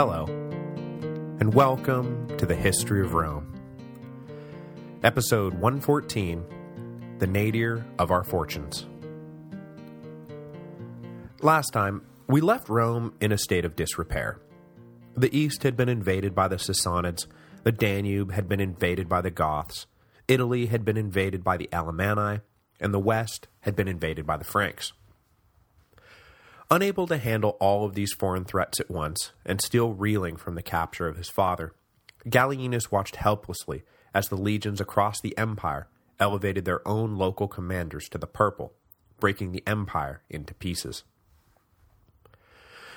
Hello, and welcome to the History of Rome. Episode 114, The Nadir of Our Fortunes. Last time, we left Rome in a state of disrepair. The east had been invaded by the Sassanids, the Danube had been invaded by the Goths, Italy had been invaded by the Alemanni, and the west had been invaded by the Franks. Unable to handle all of these foreign threats at once, and still reeling from the capture of his father, Gallienus watched helplessly as the legions across the empire elevated their own local commanders to the purple, breaking the empire into pieces.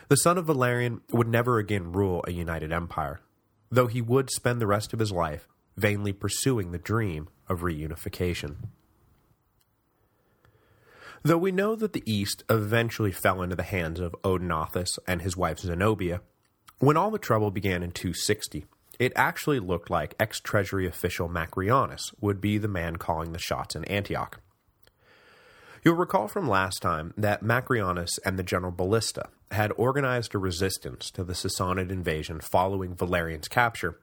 The son of Valerian would never again rule a united empire, though he would spend the rest of his life vainly pursuing the dream of reunification. Though we know that the East eventually fell into the hands of Odenathus and his wife Zenobia, when all the trouble began in 260, it actually looked like ex-treasury official Macrianus would be the man calling the shots in Antioch. You'll recall from last time that Macrianus and the general Ballista had organized a resistance to the Sassanid invasion following Valerian's capture,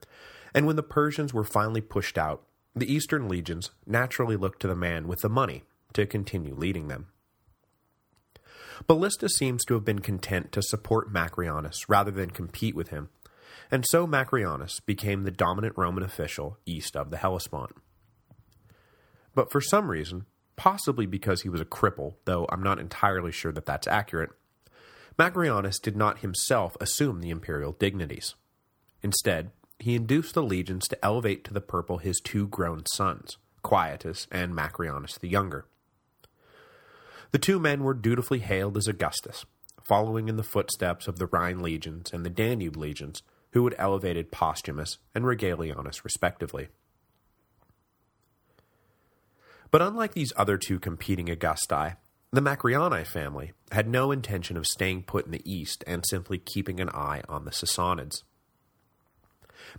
and when the Persians were finally pushed out, the eastern legions naturally looked to the man with the money to continue leading them. Ballista seems to have been content to support Macrianus rather than compete with him, and so Macrianus became the dominant Roman official east of the Hellespont. But for some reason, possibly because he was a cripple, though I'm not entirely sure that that's accurate, Macrianus did not himself assume the imperial dignities. Instead, he induced the legions to elevate to the purple his two grown sons, Quietus and Macrianus the Younger. The two men were dutifully hailed as Augustus, following in the footsteps of the Rhine legions and the Danube legions, who had elevated Postumus and Regalianus respectively. But unlike these other two competing Augusti, the Macriani family had no intention of staying put in the east and simply keeping an eye on the Sassanids.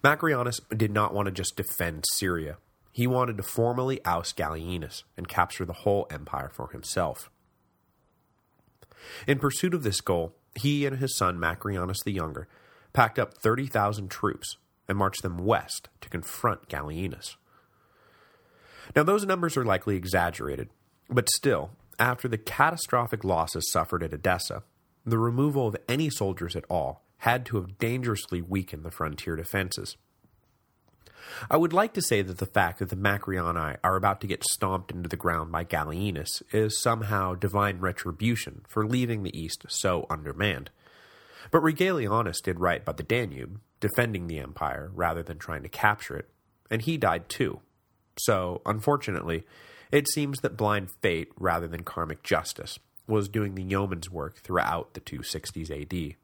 Macrianus did not want to just defend Syria. He wanted to formally oust Gallienus and capture the whole empire for himself. In pursuit of this goal, he and his son Macrianus the Younger packed up 30,000 troops and marched them west to confront Gallienus. Now those numbers are likely exaggerated, but still, after the catastrophic losses suffered at Edessa, the removal of any soldiers at all had to have dangerously weakened the frontier defenses. I would like to say that the fact that the Macriani are about to get stomped into the ground by Gallienus is somehow divine retribution for leaving the East so undermanned. But Regalianus did right by the Danube, defending the empire rather than trying to capture it, and he died too. So, unfortunately, it seems that blind fate rather than karmic justice was doing the yeoman's work throughout the 260s AD.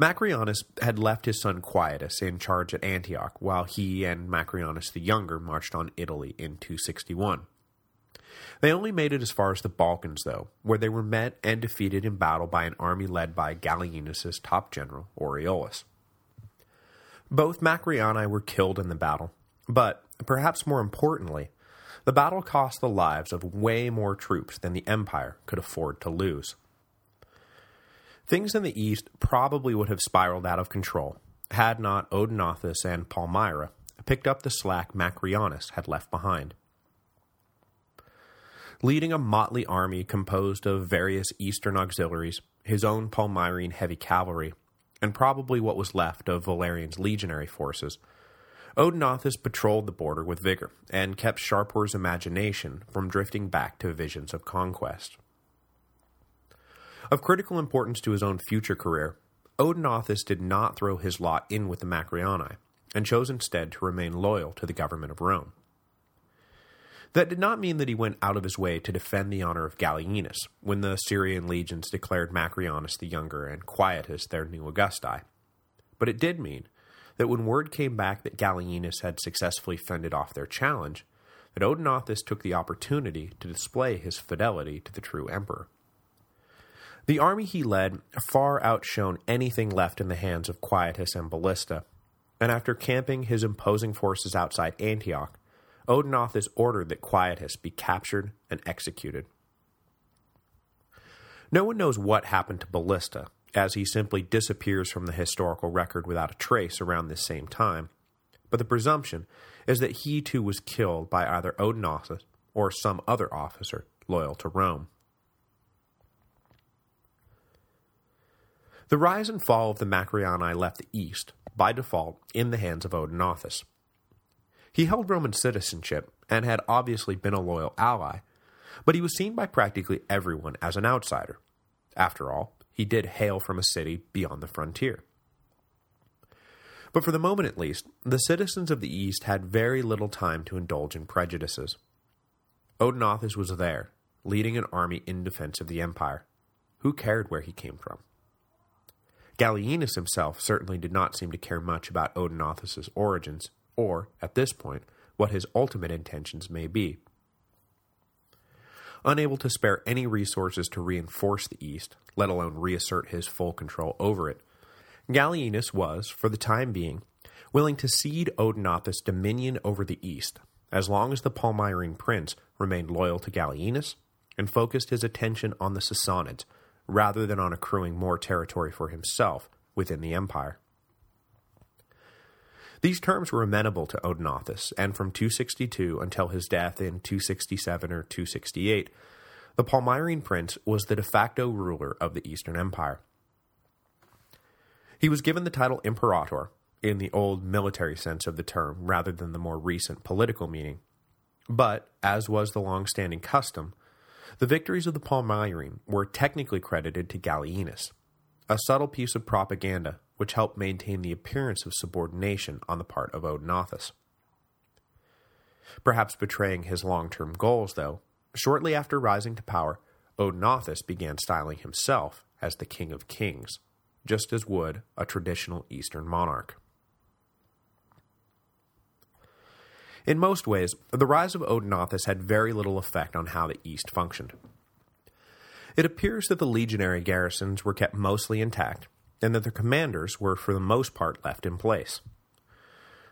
Macrianus had left his son Quietus in charge at Antioch, while he and Macrianus the Younger marched on Italy in 261. They only made it as far as the Balkans, though, where they were met and defeated in battle by an army led by Gallienus's top general, Aureolus. Both Macriani were killed in the battle, but, perhaps more importantly, the battle cost the lives of way more troops than the Empire could afford to lose. Things in the east probably would have spiraled out of control, had not Odenathus and Palmyra picked up the slack Macrianus had left behind. Leading a motley army composed of various eastern auxiliaries, his own Palmyrene heavy cavalry, and probably what was left of Valerian's legionary forces, Odenathus patrolled the border with vigor and kept Shapur's imagination from drifting back to visions of conquest. Of critical importance to his own future career, Odenathus did not throw his lot in with the Macriani, and chose instead to remain loyal to the government of Rome. That did not mean that he went out of his way to defend the honor of Gallienus when the Syrian legions declared Macrianus the Younger and Quietus their new Augusti. But it did mean that when word came back that Gallienus had successfully fended off their challenge, that Odenathus took the opportunity to display his fidelity to the true emperor. The army he led far outshone anything left in the hands of Quietus and Ballista, and after camping his imposing forces outside Antioch, Odenathus ordered that Quietus be captured and executed. No one knows what happened to Ballista, as he simply disappears from the historical record without a trace around this same time, but the presumption is that he too was killed by either Odenathus or some other officer loyal to Rome. The rise and fall of the Macriani left the east, by default, in the hands of Odenathus. He held Roman citizenship and had obviously been a loyal ally, but he was seen by practically everyone as an outsider. After all, he did hail from a city beyond the frontier. But for the moment at least, the citizens of the East had very little time to indulge in prejudices. Odenathus was there, leading an army in defense of the empire. Who cared where he came from? Gallienus himself certainly did not seem to care much about Odenathus's origins, or, at this point, what his ultimate intentions may be. Unable to spare any resources to reinforce the East, let alone reassert his full control over it, Gallienus was, for the time being, willing to cede Odenathus dominion over the East, as long as the Palmyrene prince remained loyal to Gallienus and focused his attention on the Sassanids, rather than on accruing more territory for himself within the empire. These terms were amenable to Odenathus, and from 262 until his death in 267 or 268, the Palmyrene prince was the de facto ruler of the Eastern Empire. He was given the title Imperator, in the old military sense of the term rather than the more recent political meaning. But, as was the long-standing custom, the victories of the Palmyrene were technically credited to Gallienus, a subtle piece of propaganda which helped maintain the appearance of subordination on the part of Odenathus. Perhaps betraying his long-term goals, though, shortly after rising to power, Odenathus began styling himself as the King of Kings, just as would a traditional Eastern monarch. In most ways, the rise of Odenathus had very little effect on how the East functioned. It appears that the legionary garrisons were kept mostly intact, and that their commanders were for the most part left in place.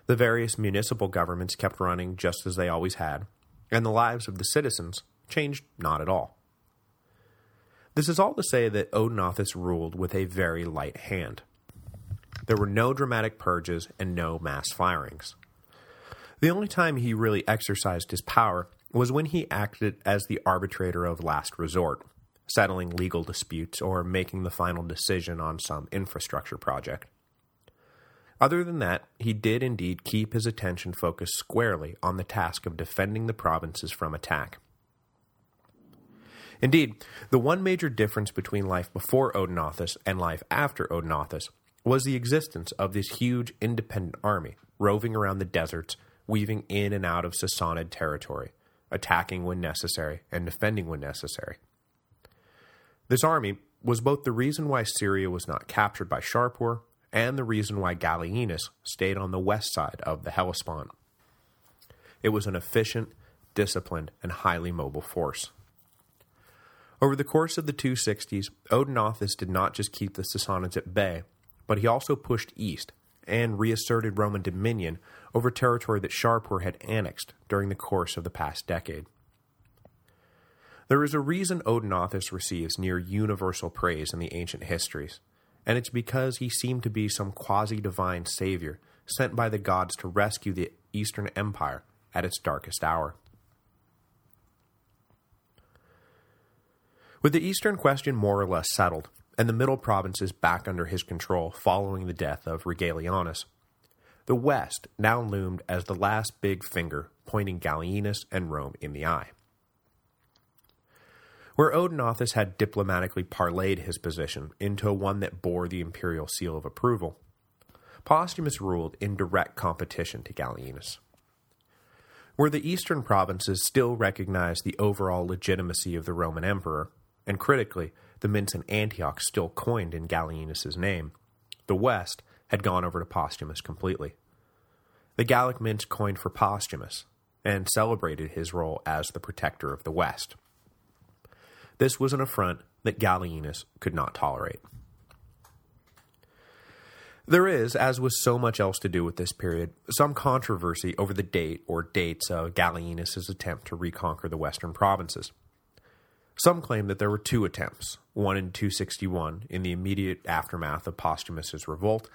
The various municipal governments kept running just as they always had, and the lives of the citizens changed not at all. This is all to say that Odenathus ruled with a very light hand. There were no dramatic purges and no mass firings. The only time he really exercised his power was when he acted as the arbitrator of last resort, settling legal disputes or making the final decision on some infrastructure project. Other than that, he did indeed keep his attention focused squarely on the task of defending the provinces from attack. Indeed, the one major difference between life before Odenathus and life after Odenathus was the existence of this huge independent army roving around the deserts, weaving in and out of Sassanid territory, attacking when necessary and defending when necessary. This army was both the reason why Syria was not captured by Shapur and the reason why Gallienus stayed on the west side of the Hellespont. It was an efficient, disciplined, and highly mobile force. Over the course of the 260s, Odenathus did not just keep the Sassanids at bay, but he also pushed east and reasserted Roman dominion over territory that Shapur had annexed during the course of the past decade. There is a reason Odenathus receives near universal praise in the ancient histories, and it's because he seemed to be some quasi-divine savior sent by the gods to rescue the Eastern Empire at its darkest hour. With the Eastern question more or less settled, and the Middle provinces back under his control following the death of Regalianus, the West now loomed as the last big finger pointing Gallienus and Rome in the eye. Where Odenathus had diplomatically parlayed his position into one that bore the imperial seal of approval, Postumus ruled in direct competition to Gallienus where the eastern provinces still recognized the overall legitimacy of the Roman emperor, and critically, the mints in Antioch still coined in Gallienus's name. The West had gone over to Postumus completely. The Gallic mints coined for Postumus, and celebrated his role as the protector of the West. This was an affront that Gallienus could not tolerate. There is, as with so much else to do with this period, some controversy over the date or dates of Gallienus's attempt to reconquer the western provinces. Some claim that there were two attempts, one in 261 in the immediate aftermath of Postumus's revolt,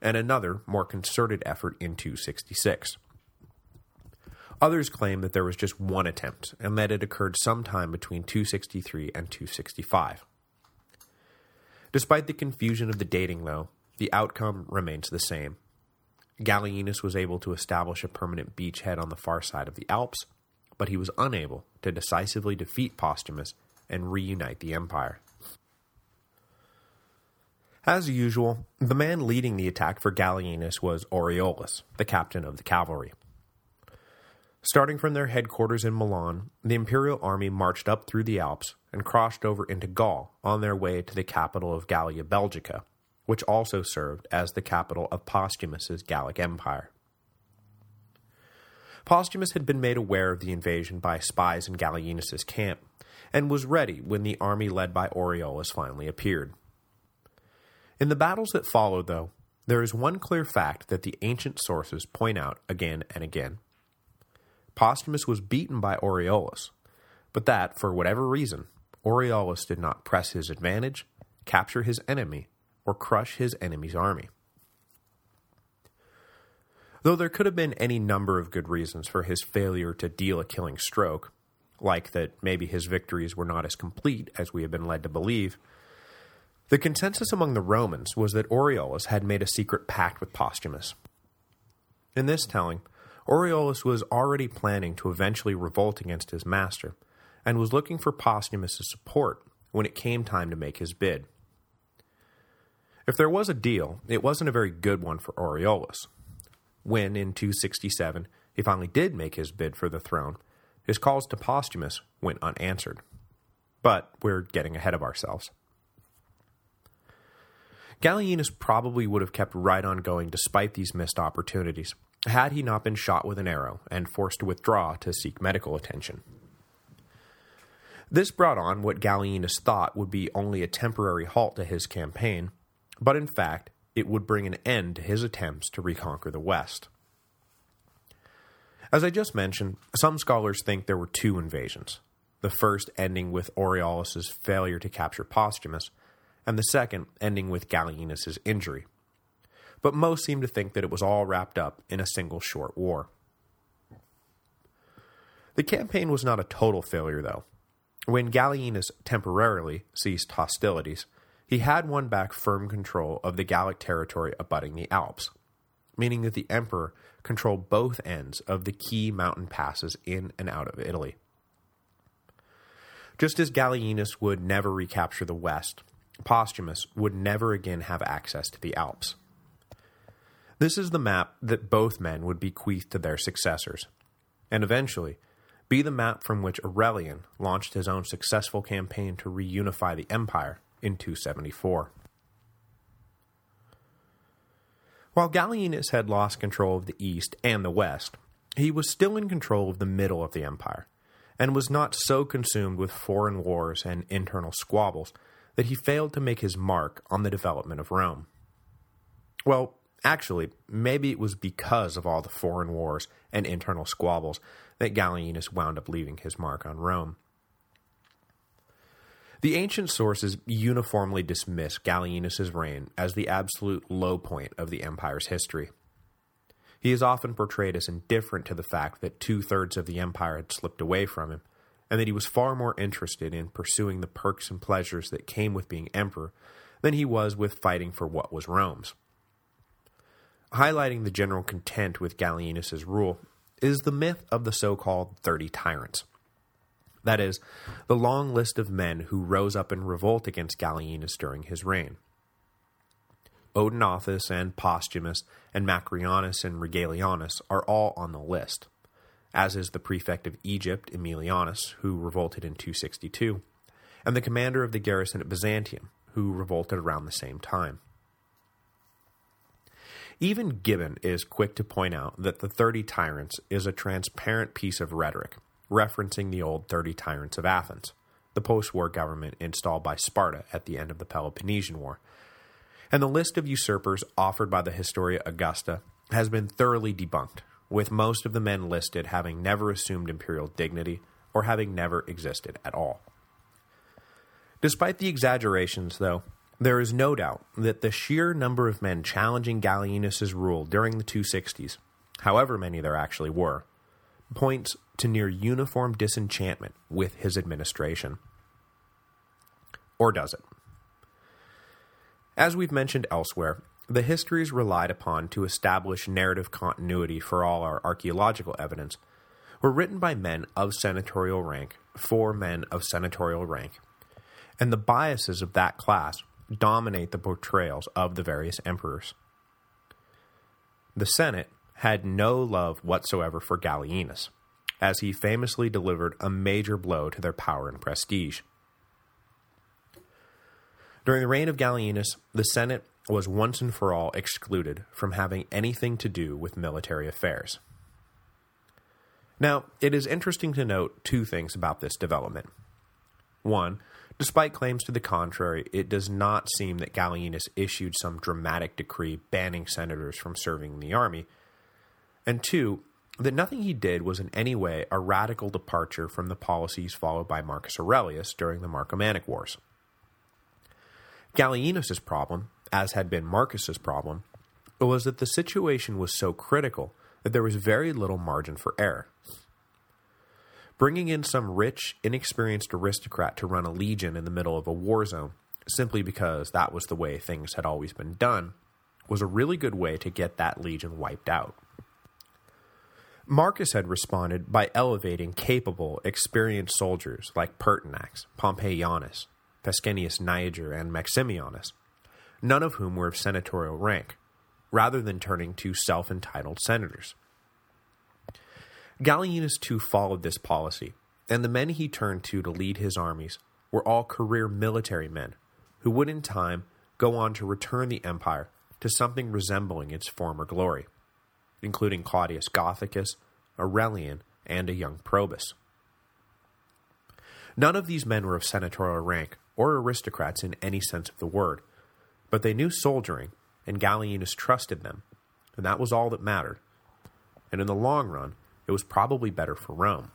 and another, more concerted effort in 266. Others claim that there was just one attempt, and that it occurred sometime between 263 and 265. Despite the confusion of the dating, though, the outcome remains the same. Gallienus was able to establish a permanent beachhead on the far side of the Alps, but he was unable to decisively defeat Postumus and reunite the empire. As usual, the man leading the attack for Gallienus was Aureolus, the captain of the cavalry. Starting from their headquarters in Milan, the imperial army marched up through the Alps and crossed over into Gaul on their way to the capital of Gallia Belgica, which also served as the capital of Postumus's Gallic Empire. Postumus had been made aware of the invasion by spies in Gallienus's camp, and was ready when the army led by Aureolus finally appeared. In the battles that followed, though, there is one clear fact that the ancient sources point out again and again. Postumus was beaten by Aureolus, but that, for whatever reason, Aureolus did not press his advantage, capture his enemy, or crush his enemy's army. Though there could have been any number of good reasons for his failure to deal a killing stroke, like that maybe his victories were not as complete as we have been led to believe, the consensus among the Romans was that Aureolus had made a secret pact with Postumus. In this telling, Aureolus was already planning to eventually revolt against his master, and was looking for Postumus's support when it came time to make his bid. If there was a deal, it wasn't a very good one for Aureolus. When, in 267, he finally did make his bid for the throne, his calls to Postumus went unanswered. But we're getting ahead of ourselves. Gallienus probably would have kept right on going despite these missed opportunities, had he not been shot with an arrow and forced to withdraw to seek medical attention. This brought on what Gallienus thought would be only a temporary halt to his campaign, but in fact, it would bring an end to his attempts to reconquer the West. As I just mentioned, some scholars think there were two invasions, the first ending with Aureolus' failure to capture Postumus, and the second ending with Gallienus' injury. But most seem to think that it was all wrapped up in a single short war. The campaign was not a total failure, though. When Gallienus temporarily ceased hostilities, he had won back firm control of the Gallic territory abutting the Alps, meaning that the emperor controlled both ends of the key mountain passes in and out of Italy. Just as Gallienus would never recapture the West, Postumus would never again have access to the Alps. This is the map that both men would bequeath to their successors, and eventually be the map from which Aurelian launched his own successful campaign to reunify the empire in 274. While Gallienus had lost control of the east and the west, he was still in control of the middle of the empire, and was not so consumed with foreign wars and internal squabbles that he failed to make his mark on the development of Rome. Well, actually, maybe it was because of all the foreign wars and internal squabbles that Gallienus wound up leaving his mark on Rome. The ancient sources uniformly dismiss Gallienus's reign as the absolute low point of the empire's history. He is often portrayed as indifferent to the fact that two-thirds of the empire had slipped away from him, and that he was far more interested in pursuing the perks and pleasures that came with being emperor than he was with fighting for what was Rome's. Highlighting the general content with Gallienus's rule is the myth of the so-called Thirty Tyrants. That is, the long list of men who rose up in revolt against Gallienus during his reign. Odenathus and Postumus and Macrianus and Regalianus are all on the list, as is the prefect of Egypt, Aemilianus, who revolted in 262, and the commander of the garrison at Byzantium, who revolted around the same time. Even Gibbon is quick to point out that the Thirty Tyrants is a transparent piece of rhetoric, referencing the old Thirty Tyrants of Athens, the post-war government installed by Sparta at the end of the Peloponnesian War. And the list of usurpers offered by the Historia Augusta has been thoroughly debunked, with most of the men listed having never assumed imperial dignity or having never existed at all. Despite the exaggerations, though, there is no doubt that the sheer number of men challenging Gallienus's rule during the 260s, however many there actually were, points to near uniform disenchantment with his administration. Or does it? As we've mentioned elsewhere, the histories relied upon to establish narrative continuity for all our archaeological evidence were written by men of senatorial rank for men of senatorial rank, and the biases of that class dominate the portrayals of the various emperors. The Senate had no love whatsoever for Gallienus, as he famously delivered a major blow to their power and prestige. During the reign of Gallienus, the Senate was once and for all excluded from having anything to do with military affairs. Now, it is interesting to note two things about this development. One, Despite claims to the contrary, it does not seem that Gallienus issued some dramatic decree banning senators from serving in the army, and two, that nothing he did was in any way a radical departure from the policies followed by Marcus Aurelius during the Marcomannic Wars. Gallienus's problem, as had been Marcus's problem, was that the situation was so critical that there was very little margin for error. Bringing in some rich, inexperienced aristocrat to run a legion in the middle of a war zone, simply because that was the way things had always been done, was a really good way to get that legion wiped out. Marcus had responded by elevating capable, experienced soldiers like Pertinax, Pompeianus, Pescennius Niger, and Maximianus, none of whom were of senatorial rank, rather than turning to self-entitled senators. Gallienus too followed this policy, and the men he turned to to lead his armies were all career military men, who would in time go on to return the empire to something resembling its former glory, including Claudius Gothicus, Aurelian, and a young Probus. None of these men were of senatorial rank or aristocrats in any sense of the word, but they knew soldiering, and Gallienus trusted them, and that was all that mattered. And in the long run, it was probably better for Rome.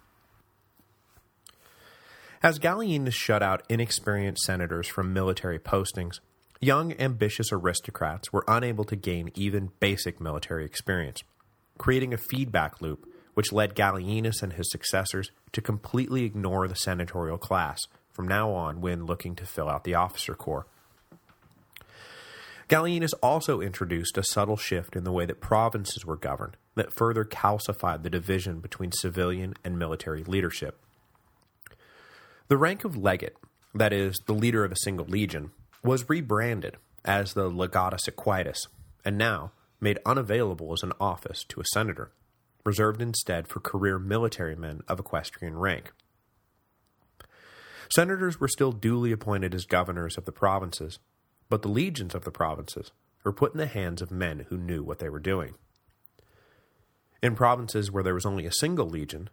As Gallienus shut out inexperienced senators from military postings, young, ambitious aristocrats were unable to gain even basic military experience, creating a feedback loop which led Gallienus and his successors to completely ignore the senatorial class from now on when looking to fill out the officer corps. Gallienus also introduced a subtle shift in the way that provinces were governed that further calcified the division between civilian and military leadership. The rank of legate, that is, the leader of a single legion, was rebranded as the legatus equitus, and now made unavailable as an office to a senator, reserved instead for career military men of equestrian rank. Senators were still duly appointed as governors of the provinces, but the legions of the provinces were put in the hands of men who knew what they were doing. In provinces where there was only a single legion,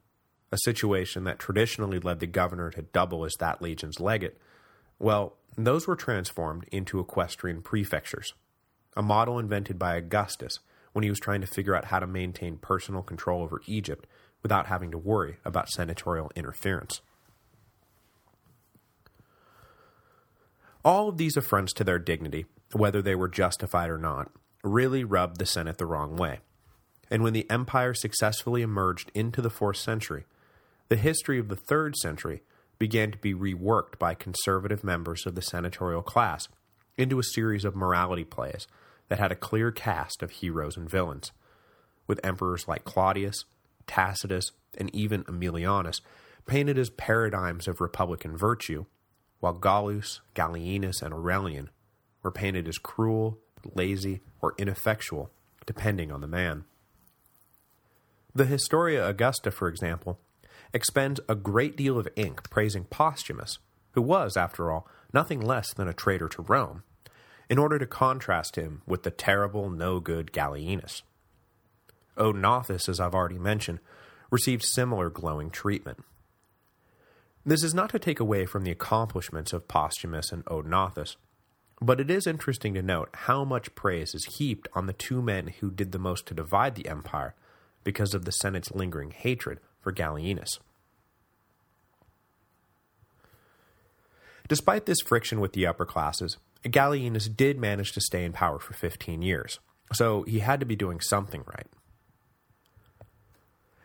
a situation that traditionally led the governor to double as that legion's legate, well, those were transformed into equestrian prefectures, a model invented by Augustus when he was trying to figure out how to maintain personal control over Egypt without having to worry about senatorial interference. All of these affronts to their dignity, whether they were justified or not, really rubbed the Senate the wrong way. And when the empire successfully emerged into the 4th century, the history of the 3rd century began to be reworked by conservative members of the senatorial class into a series of morality plays that had a clear cast of heroes and villains, with emperors like Claudius, Tacitus, and even Aemilianus painted as paradigms of republican virtue, while Gallus, Gallienus, and Aurelian were painted as cruel, lazy, or ineffectual, depending on the man. The Historia Augusta, for example, expends a great deal of ink praising Postumus, who was, after all, nothing less than a traitor to Rome, in order to contrast him with the terrible, no-good Gallienus. Odenathus, as I've already mentioned, received similar glowing treatment. This is not to take away from the accomplishments of Postumus and Odenathus, but it is interesting to note how much praise is heaped on the two men who did the most to divide the empire because of the Senate's lingering hatred for Gallienus. Despite this friction with the upper classes, Gallienus did manage to stay in power for 15 years, so he had to be doing something right.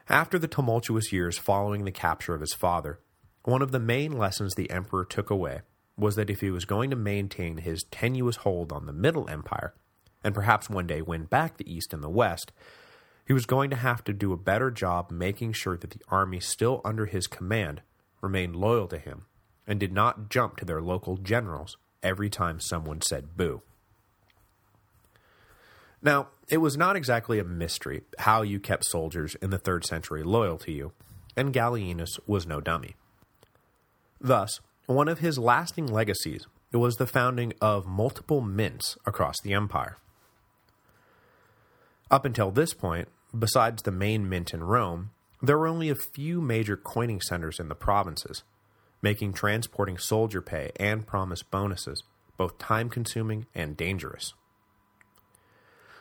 After the tumultuous years following the capture of his father, one of the main lessons the emperor took away was that if he was going to maintain his tenuous hold on the Middle Empire, and perhaps one day win back the East and the West, he was going to have to do a better job making sure that the army still under his command remained loyal to him and did not jump to their local generals every time someone said boo. Now, it was not exactly a mystery how you kept soldiers in the 3rd century loyal to you, and Gallienus was no dummy. Thus, one of his lasting legacies was the founding of multiple mints across the empire. Up until this point, besides the main mint in Rome, there were only a few major coining centers in the provinces, making transporting soldier pay and promised bonuses both time-consuming and dangerous.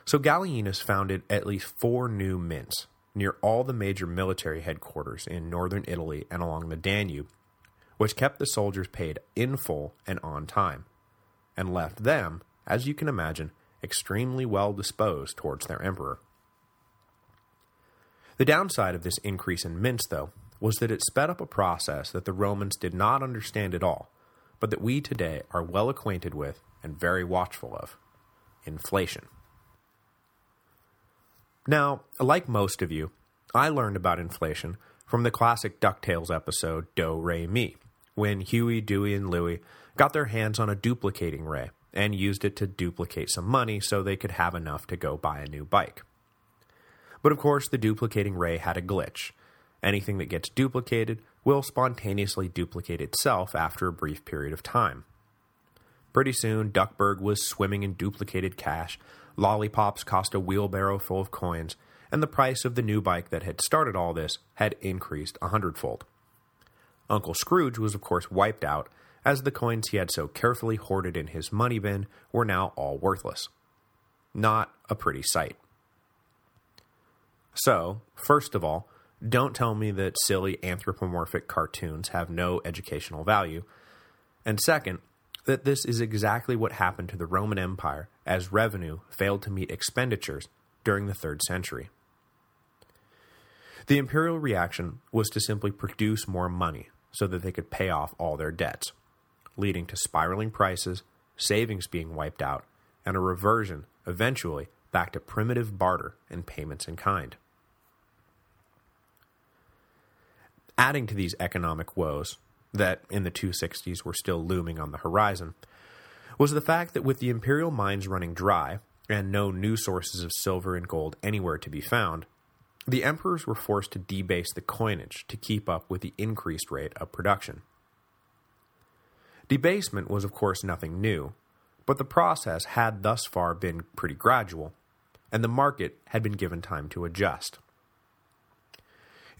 So Gallienus founded at least four new mints near all the major military headquarters in northern Italy and along the Danube, which kept the soldiers paid in full and on time, and left them, as you can imagine, extremely well disposed towards their emperor. The downside of this increase in mints, though, was that it sped up a process that the Romans did not understand at all, but that we today are well acquainted with and very watchful of, inflation. Now, like most of you, I learned about inflation from the classic DuckTales episode Dough Ray Me, when Huey, Dewey, and Louie got their hands on a duplicating ray and used it to duplicate some money so they could have enough to go buy a new bike. But of course, the duplicating ray had a glitch. Anything that gets duplicated will spontaneously duplicate itself after a brief period of time. Pretty soon, Duckburg was swimming in duplicated cash, lollipops cost a wheelbarrow full of coins, and the price of the new bike that had started all this had increased a hundredfold. Uncle Scrooge was of course wiped out, as the coins he had so carefully hoarded in his money bin were now all worthless. Not a pretty sight. So, first of all, don't tell me that silly anthropomorphic cartoons have no educational value. And second, that this is exactly what happened to the Roman Empire as revenue failed to meet expenditures during the 3rd century. The imperial reaction was to simply produce more money so that they could pay off all their debts, leading to spiraling prices, savings being wiped out, and a reversion, eventually, back to primitive barter and payments in kind. Adding to these economic woes, that in the 260s were still looming on the horizon, was the fact that with the imperial mines running dry, and no new sources of silver and gold anywhere to be found, the emperors were forced to debase the coinage to keep up with the increased rate of production. Debasement was of course nothing new, but the process had thus far been pretty gradual, and the market had been given time to adjust.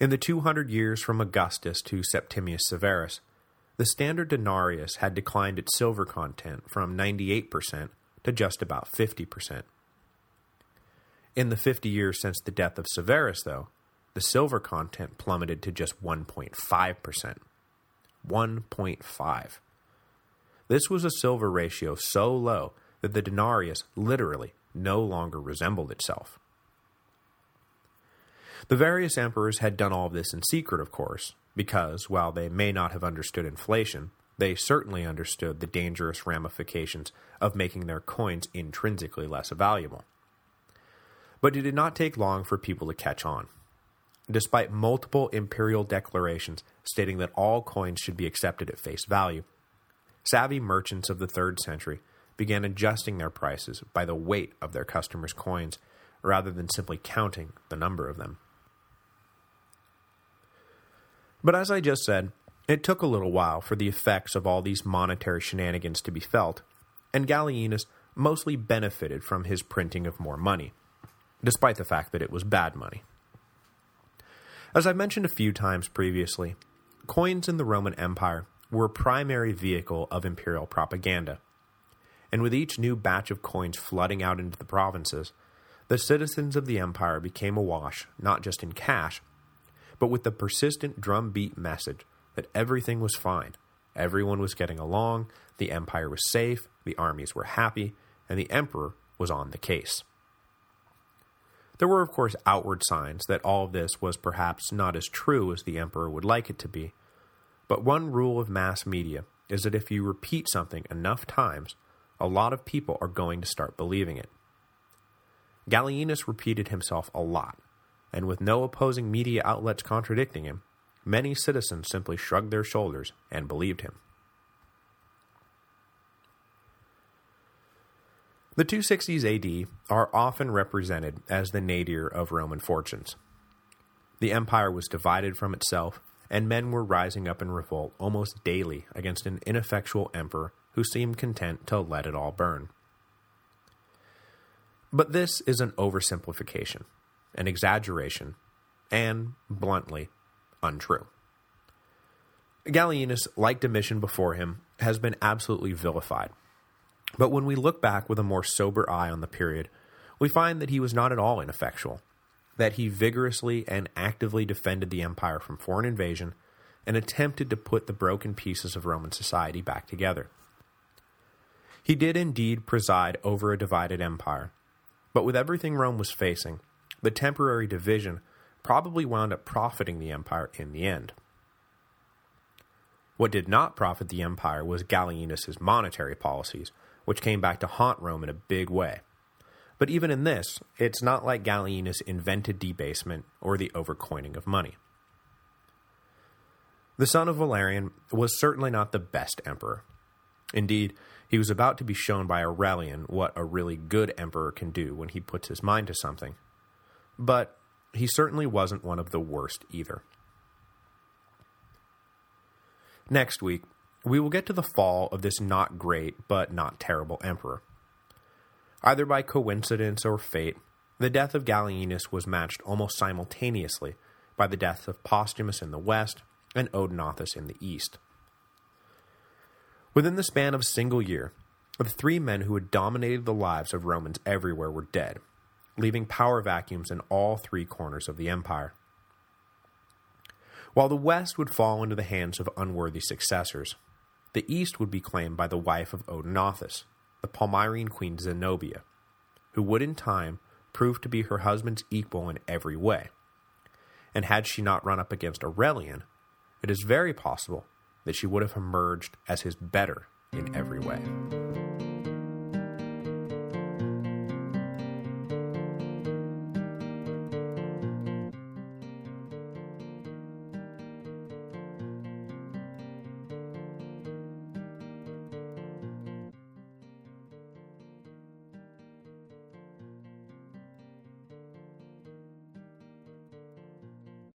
In the 200 years from Augustus to Septimius Severus, the standard denarius had declined its silver content from 98% to just about 50%. In the 50 years since the death of Severus, though, the silver content plummeted to just 1.5%. 1.5. This was a silver ratio so low that the denarius literally no longer resembled itself. The various emperors had done all this in secret, of course, because, while they may not have understood inflation, they certainly understood the dangerous ramifications of making their coins intrinsically less valuable. But it did not take long for people to catch on. Despite multiple imperial declarations stating that all coins should be accepted at face value, savvy merchants of the 3rd century began adjusting their prices by the weight of their customers' coins rather than simply counting the number of them. But as I just said, it took a little while for the effects of all these monetary shenanigans to be felt, and Gallienus mostly benefited from his printing of more money, despite the fact that it was bad money. As I mentioned a few times previously, coins in the Roman Empire were a primary vehicle of imperial propaganda, and with each new batch of coins flooding out into the provinces, the citizens of the empire became awash not just in cash, but with the persistent drumbeat message that everything was fine, everyone was getting along, the empire was safe, the armies were happy, and the emperor was on the case. There were of course outward signs that all of this was perhaps not as true as the emperor would like it to be, but one rule of mass media is that if you repeat something enough times, a lot of people are going to start believing it. Gallienus repeated himself a lot, and with no opposing media outlets contradicting him, many citizens simply shrugged their shoulders and believed him. The 260s AD are often represented as the nadir of Roman fortunes. The empire was divided from itself, and men were rising up in revolt almost daily against an ineffectual emperor who seemed content to let it all burn. But this is an oversimplification, an exaggeration, and, bluntly, untrue. Gallienus, like Domitian before him, has been absolutely vilified, but when we look back with a more sober eye on the period, we find that he was not at all ineffectual, that he vigorously and actively defended the empire from foreign invasion and attempted to put the broken pieces of Roman society back together. He did indeed preside over a divided empire, but with everything Rome was facing, the temporary division probably wound up profiting the empire in the end. What did not profit the empire was Gallienus's monetary policies, which came back to haunt Rome in a big way. But even in this, it's not like Gallienus invented debasement or the overcoining of money. The son of Valerian was certainly not the best emperor. Indeed, he was about to be shown by Aurelian what a really good emperor can do when he puts his mind to something. But he certainly wasn't one of the worst either. Next week, we will get to the fall of this not great but not terrible emperor. Either by coincidence or fate, the death of Gallienus was matched almost simultaneously by the deaths of Postumus in the west and Odenathus in the east. Within the span of a single year, the three men who had dominated the lives of Romans everywhere were dead, leaving power vacuums in all three corners of the empire. While the west would fall into the hands of unworthy successors, the east would be claimed by the wife of Odenathus, the Palmyrene queen Zenobia, who would in time prove to be her husband's equal in every way. And had she not run up against Aurelian, it is very possible that she would have emerged as his better in every way.